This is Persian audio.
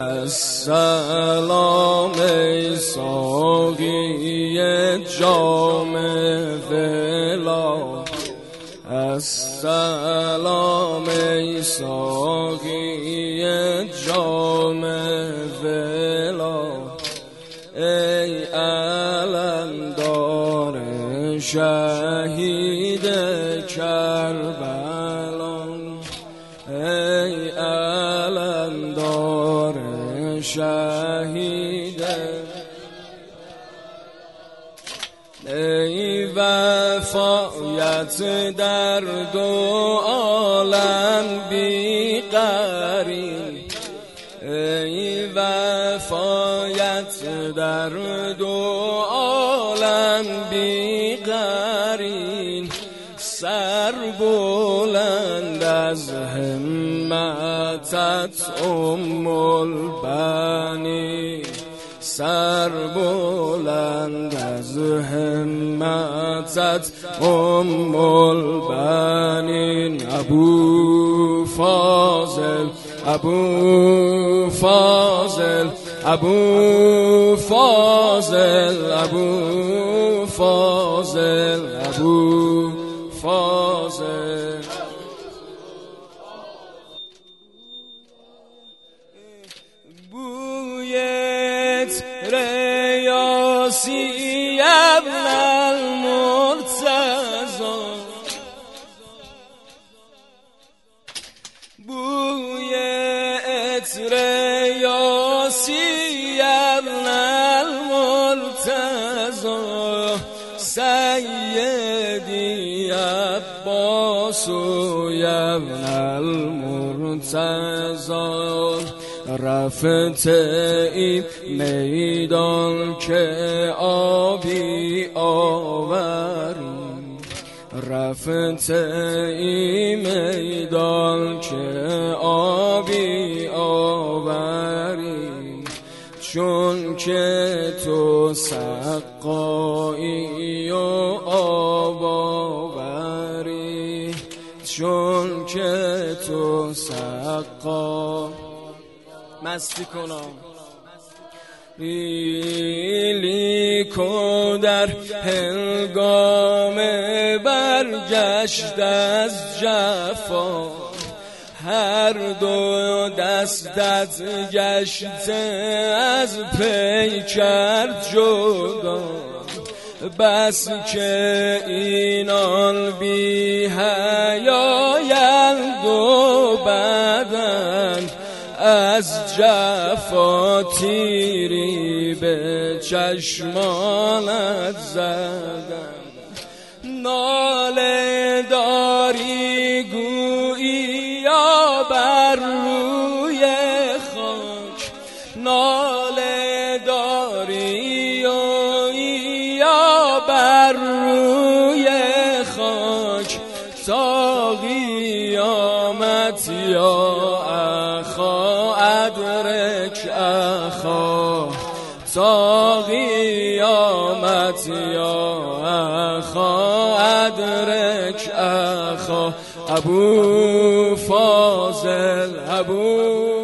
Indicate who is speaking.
Speaker 1: السلام ساقی جام ولا. السلام ساقی جام ولا. ای علمدار شهید کربلا. شهید. ای وفایت در دو عالم بی قرین ای وفایت در دو عالم بی قرین سر بلند از همتت ام البنی سر بلند از همتت ام البنین ابو فاضل ابو فاضل ابو فاضل ابو فاضل ابو بویت ریاسی ابن المرتضا بویت ریاسی ابن المرتضا سیدی عباس ابن المرتضا رفت این میدان که آبی آوریم رفت این میدان که آبی آوریم چون که تو سقایی و آب آوری چون که تو سقا مستی کنم. لیکو در هنگام برگشت از جفا هر دو دستت گشته از پی کرد جدا. بس که اینان بی حیایند و بدن از جفا تیری به چشمانت زدن ناله داری گویی یا بر روی خاک. ناله داری یا بر روی خاک. تا قیامت یا تا قیامت یا اخا ادرک اخا. ابو فاضل ابو